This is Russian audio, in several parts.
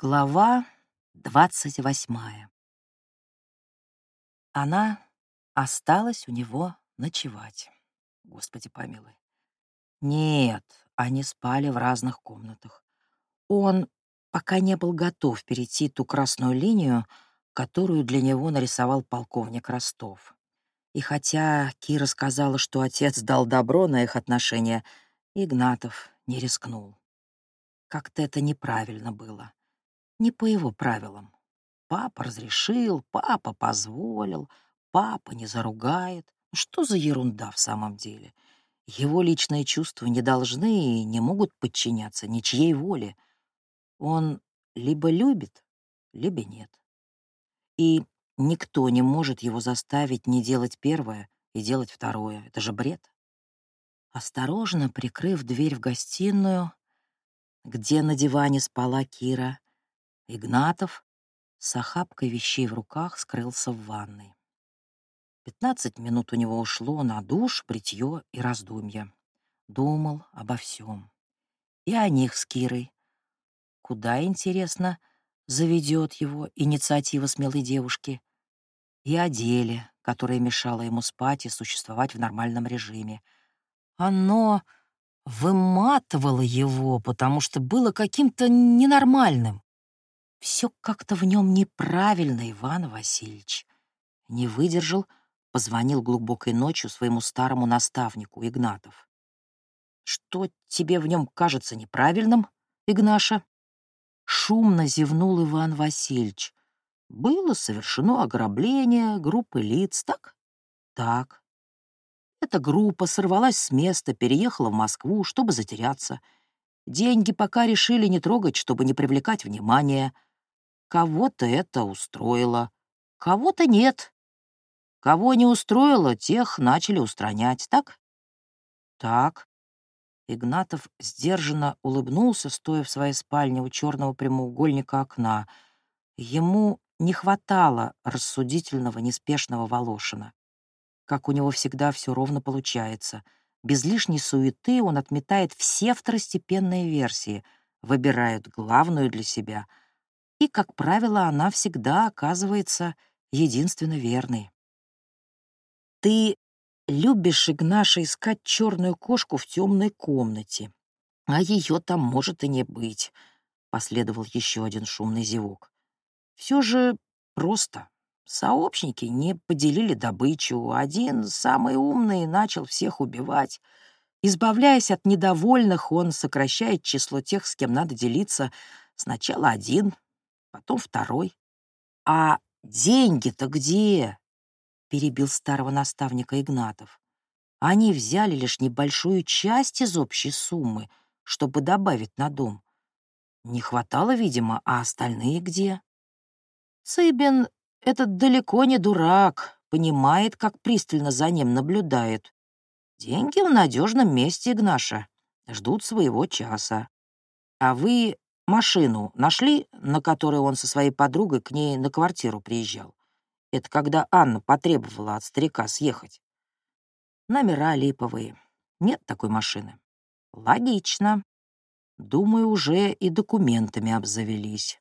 Глава двадцать восьмая. Она осталась у него ночевать. Господи помилуй. Нет, они спали в разных комнатах. Он пока не был готов перейти ту красную линию, которую для него нарисовал полковник Ростов. И хотя Кира сказала, что отец дал добро на их отношения, Игнатов не рискнул. Как-то это неправильно было не по его правилам. Папа разрешил, папа позволил, папа не заругает. Ну, что за ерунда в самом деле? Его личные чувства не должны и не могут подчиняться ничьей воле. Он либо любит, либо нет. И никто не может его заставить не делать первое и делать второе. Это же бред. Осторожно прикрыв дверь в гостиную, где на диване спала Кира, Игнатов с охапкой вещей в руках скрылся в ванной. Пятнадцать минут у него ушло на душ, бритье и раздумья. Думал обо всем. И о них с Кирой. Куда, интересно, заведет его инициатива смелой девушки. И о деле, которое мешало ему спать и существовать в нормальном режиме. Оно выматывало его, потому что было каким-то ненормальным. Все как-то в нем неправильно, Иван Васильевич. Не выдержал, позвонил глубокой ночью своему старому наставнику Игнатов. «Что тебе в нем кажется неправильным, Игнаша?» Шумно зевнул Иван Васильевич. «Было совершено ограбление группы лиц, так?» «Так». Эта группа сорвалась с места, переехала в Москву, чтобы затеряться. Деньги пока решили не трогать, чтобы не привлекать внимания — Кого-то это устроило, кого-то нет. Кого не устроило, тех начали устранять, так? Так. Игнатов сдержанно улыбнулся, стоя в своей спальне у черного прямоугольника окна. Ему не хватало рассудительного, неспешного Волошина. Как у него всегда все ровно получается. Без лишней суеты он отметает все второстепенные версии, выбирает главную для себя — и, как правило, она всегда оказывается единственно верной. Ты любишь, Игнаша, искать черную кошку в темной комнате, а ее там может и не быть, — последовал еще один шумный зевок. Все же просто. Сообщники не поделили добычу, один, самый умный, начал всех убивать. Избавляясь от недовольных, он сокращает число тех, с кем надо делиться. Сначала один, потом второй. «А деньги-то где?» — перебил старого наставника Игнатов. «Они взяли лишь небольшую часть из общей суммы, чтобы добавить на дом. Не хватало, видимо, а остальные где?» Цыбин этот далеко не дурак, понимает, как пристально за ним наблюдает. Деньги в надежном месте, Игнаша, ждут своего часа. А вы Машину нашли, на которой он со своей подругой к ней на квартиру приезжал. Это когда Анна потребовала от старика съехать. Номера липовые. Нет такой машины. Логично. Думаю, уже и документами обзавелись.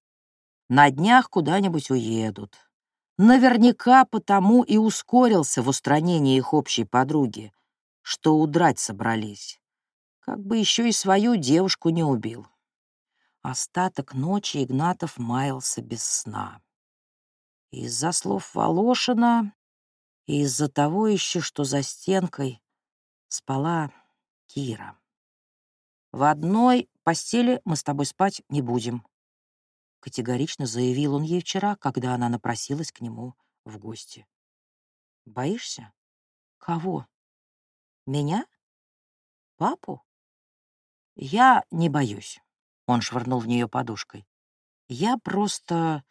На днях куда-нибудь уедут. Наверняка потому и ускорился в устранении их общей подруги, что удрать собрались. Как бы еще и свою девушку не убил. Остаток ночи Игнатов маялся без сна. Из-за слов Волошина и из-за того еще, что за стенкой спала Кира. «В одной постели мы с тобой спать не будем», — категорично заявил он ей вчера, когда она напросилась к нему в гости. «Боишься? Кого? Меня? Папу? Я не боюсь. Он швырнул в нее подушкой. «Я просто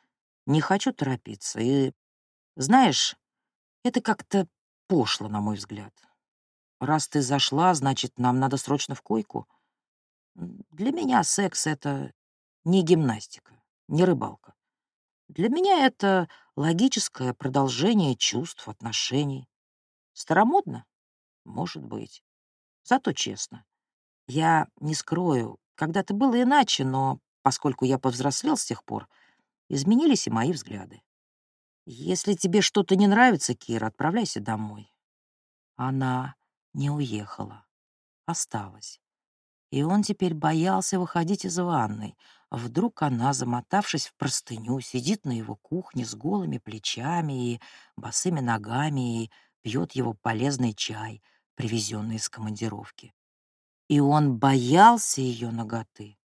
не хочу торопиться. И, знаешь, это как-то пошло, на мой взгляд. Раз ты зашла, значит, нам надо срочно в койку. Для меня секс — это не гимнастика, не рыбалка. Для меня это логическое продолжение чувств, отношений. Старомодно? Может быть. Зато честно. Я не скрою, когда-то было иначе, но поскольку я повзрослел с тех пор, изменились и мои взгляды. Если тебе что-то не нравится, Кира, отправляйся домой. Она не уехала, осталась. И он теперь боялся выходить из ванной. Вдруг она, замотавшись в простыню, сидит на его кухне с голыми плечами и босыми ногами и пьет его полезный чай, привезенный из командировки. И он боялся ее ноготы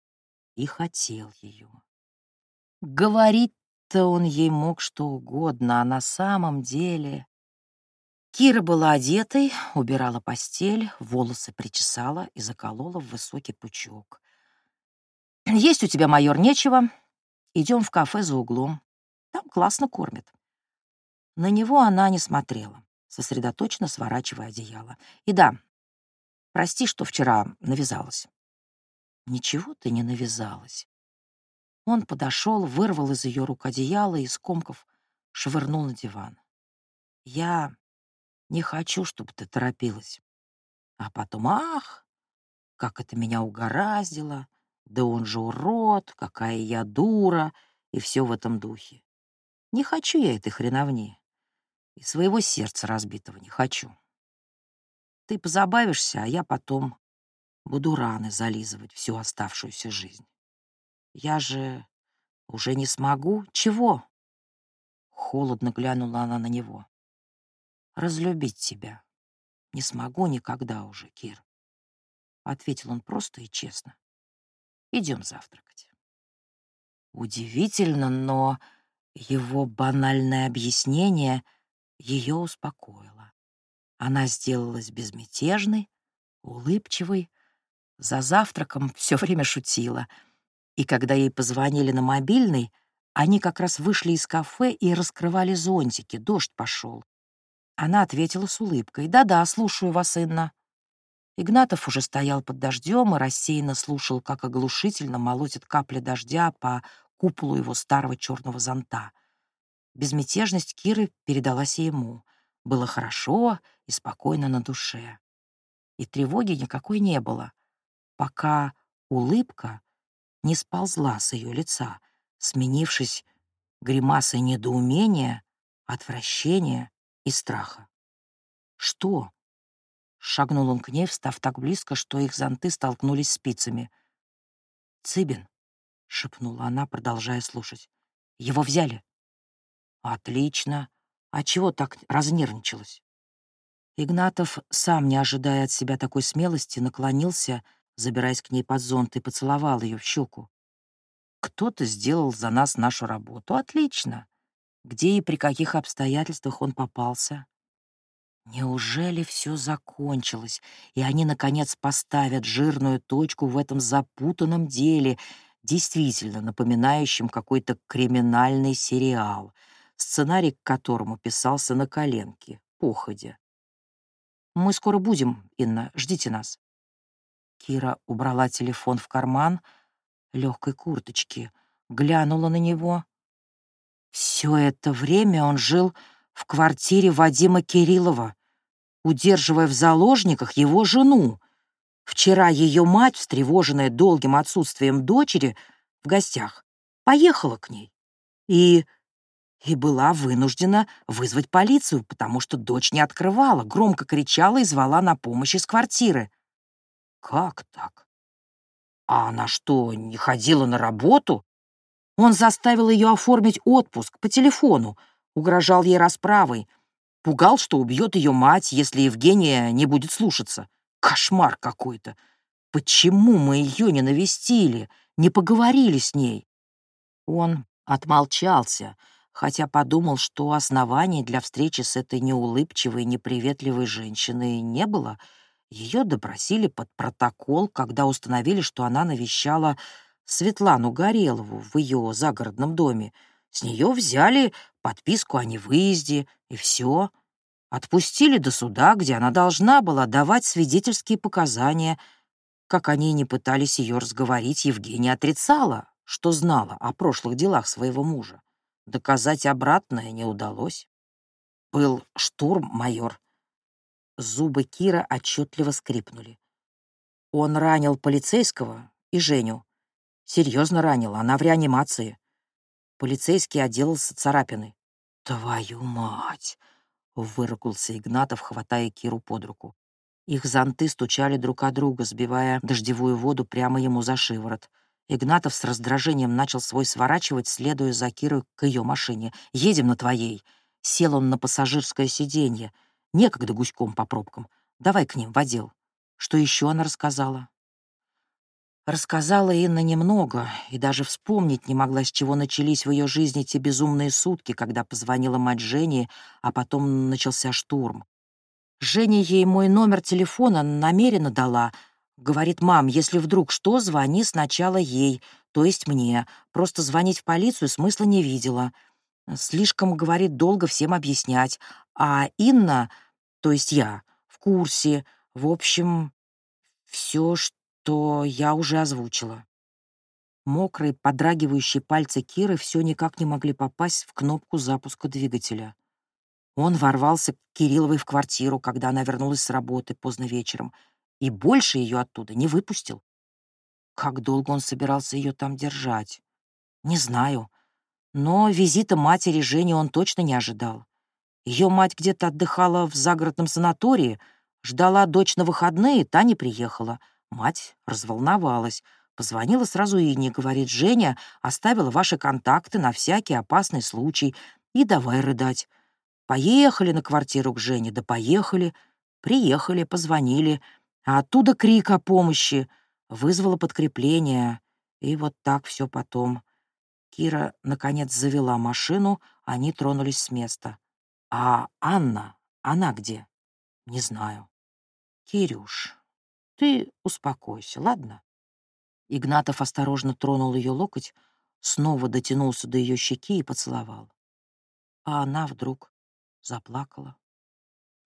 и хотел ее. Говорить-то он ей мог что угодно, а на самом деле... Кира была одетой, убирала постель, волосы причесала и заколола в высокий пучок. «Есть у тебя, майор, нечего. Идем в кафе за углом. Там классно кормят». На него она не смотрела, сосредоточенно сворачивая одеяло. «И да, прости, что вчера навязалась». «Ничего ты не навязалась. Он подошел, вырвал из ее рук одеяло и, скомков, швырнул на диван. «Я не хочу, чтобы ты торопилась». А потом, ах, как это меня угораздило, да он же урод, какая я дура, и все в этом духе. Не хочу я этой хреновни, и своего сердца разбитого не хочу. Ты позабавишься, а я потом буду раны зализывать всю оставшуюся жизнь. Я же уже не смогу. Чего? Холодно глянула она на него. Разлюбить тебя. Не смогу никогда уже, Кир. Ответил он просто и честно. Идем завтракать. Удивительно, но его банальное объяснение ее успокоило. Она сделалась безмятежной, улыбчивой, за завтраком все время шутила — и когда ей позвонили на мобильный, они как раз вышли из кафе и раскрывали зонтики, дождь пошел. Она ответила с улыбкой. «Да-да, слушаю вас, Инна». Игнатов уже стоял под дождем и рассеянно слушал, как оглушительно молотит капли дождя по куполу его старого черного зонта. Безмятежность Киры передалась ему. Было хорошо и спокойно на душе. И тревоги никакой не было, пока улыбка не сползла с ее лица, сменившись гримасой недоумения, отвращения и страха. «Что?» — шагнул он к ней, встав так близко, что их зонты столкнулись спицами. «Цыбин», — шепнула она, продолжая слушать. «Его взяли». «Отлично. А чего так разнервничалась?» Игнатов, сам не ожидая от себя такой смелости, наклонился — забираясь к ней под зонт, и поцеловал ее в щеку. «Кто-то сделал за нас нашу работу. Отлично. Где и при каких обстоятельствах он попался?» Неужели все закончилось, и они, наконец, поставят жирную точку в этом запутанном деле, действительно напоминающем какой-то криминальный сериал, сценарий к которому писался на коленке, походя? «Мы скоро будем, Инна, ждите нас». Кира убрала телефон в карман легкой курточки, глянула на него. Все это время он жил в квартире Вадима Кириллова, удерживая в заложниках его жену. Вчера ее мать, встревоженная долгим отсутствием дочери в гостях, поехала к ней и и была вынуждена вызвать полицию, потому что дочь не открывала, громко кричала и звала на помощь из квартиры. Как так? А она что, не ходила на работу? Он заставил ее оформить отпуск по телефону, угрожал ей расправой, пугал, что убьет ее мать, если Евгения не будет слушаться. Кошмар какой-то. Почему мы ее не навестили, не поговорили с ней? Он отмолчался, хотя подумал, что оснований для встречи с этой неулыбчивой, неприветливой женщиной не было — ее допросили под протокол, когда установили, что она навещала Светлану Горелову в ее загородном доме. С нее взяли подписку о невыезде, и все. Отпустили до суда, где она должна была давать свидетельские показания. Как они не пытались ее разговорить, Евгения отрицала, что знала о прошлых делах своего мужа. Доказать обратное не удалось. Был штурм, майор. Зубы Кира отчетливо скрипнули. Он ранил полицейского и Женю. Серьезно ранила, она в реанимации. Полицейский отделался царапины. «Твою мать!» — выругался Игнатов, хватая Киру под руку. Их зонты стучали друг о друга, сбивая дождевую воду прямо ему за шиворот. Игнатов с раздражением начал свой сворачивать, следуя за Кирой к ее машине. «Едем на твоей!» Сел он на пассажирское сиденье. Некогда гуськом по пробкам. Давай к ним в отдел. Что еще она рассказала? Рассказала Инна немного, и даже вспомнить не могла, с чего начались в ее жизни те безумные сутки, когда позвонила мать Жени, а потом начался штурм. Женя ей мой номер телефона намеренно дала. Говорит, мам, если вдруг что, звони сначала ей, то есть мне. Просто звонить в полицию смысла не видела. Слишком, говорит, долго всем объяснять. А Инна, то есть я, в курсе. В общем, все, что я уже озвучила. Мокрые, подрагивающие пальцы Киры все никак не могли попасть в кнопку запуска двигателя. Он ворвался к Кирилловой в квартиру, когда она вернулась с работы поздно вечером, и больше ее оттуда не выпустил. Как долго он собирался ее там держать? Не знаю. Но визита матери Жени он точно не ожидал. Ее мать где-то отдыхала в загородном санатории, ждала дочь на выходные, та не приехала. Мать разволновалась. Позвонила сразу Ине, говорит, Женя оставила ваши контакты на всякий опасный случай. И давай рыдать. Поехали на квартиру к Жене, да поехали. Приехали, позвонили. А оттуда крик о помощи. Вызвало подкрепление. И вот так все потом. Кира, наконец, завела машину, они тронулись с места. А Анна, она где? Не знаю. Кирюш, ты успокойся, ладно? Игнатов осторожно тронул ее локоть, снова дотянулся до ее щеки и поцеловал. А она вдруг заплакала.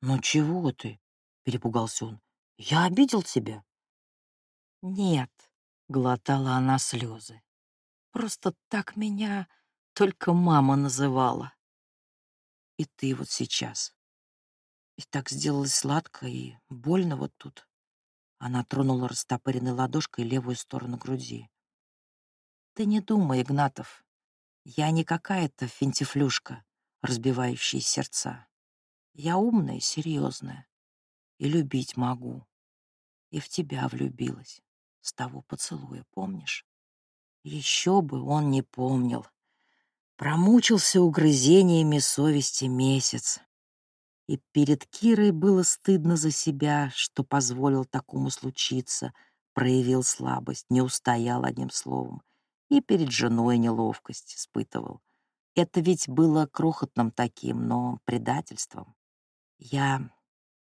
«Ну чего ты?» — перепугался он. «Я обидел тебя?» «Нет», — глотала она слезы. Просто так меня только мама называла. И ты вот сейчас. И так сделалось сладко и больно вот тут. Она тронула растопыренной ладошкой левую сторону груди. Ты не думай, Игнатов. Я не какая-то финтифлюшка, разбивающая сердца. Я умная и серьезная. И любить могу. И в тебя влюбилась. С того поцелуя, помнишь? Еще бы он не помнил. Промучился угрызениями совести месяц. И перед Кирой было стыдно за себя, что позволил такому случиться, проявил слабость, не устоял одним словом. И перед женой неловкость испытывал. Это ведь было крохотным таким, но предательством. Я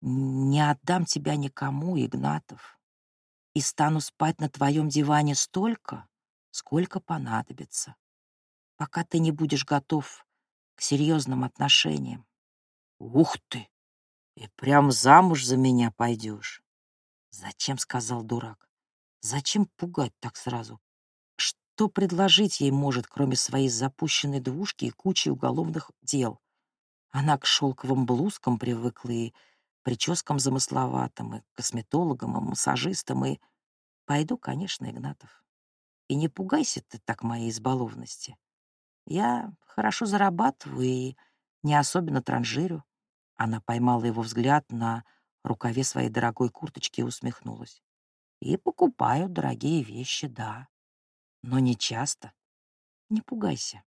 не отдам тебя никому, Игнатов, и стану спать на твоем диване столько, сколько понадобится, пока ты не будешь готов к серьезным отношениям. Ух ты! И прям замуж за меня пойдешь. Зачем, сказал дурак. Зачем пугать так сразу? Что предложить ей может, кроме своей запущенной двушки и кучи уголовных дел? Она к шелковым блузкам привыкла и прическам замысловатым, и косметологам, и массажистам, и... Пойду, конечно, Игнатов. И не пугайся ты так моей избалованности. Я хорошо зарабатываю и не особенно транжирю. Она поймала его взгляд на рукаве своей дорогой курточки и усмехнулась. И покупаю дорогие вещи, да. Но не часто. Не пугайся.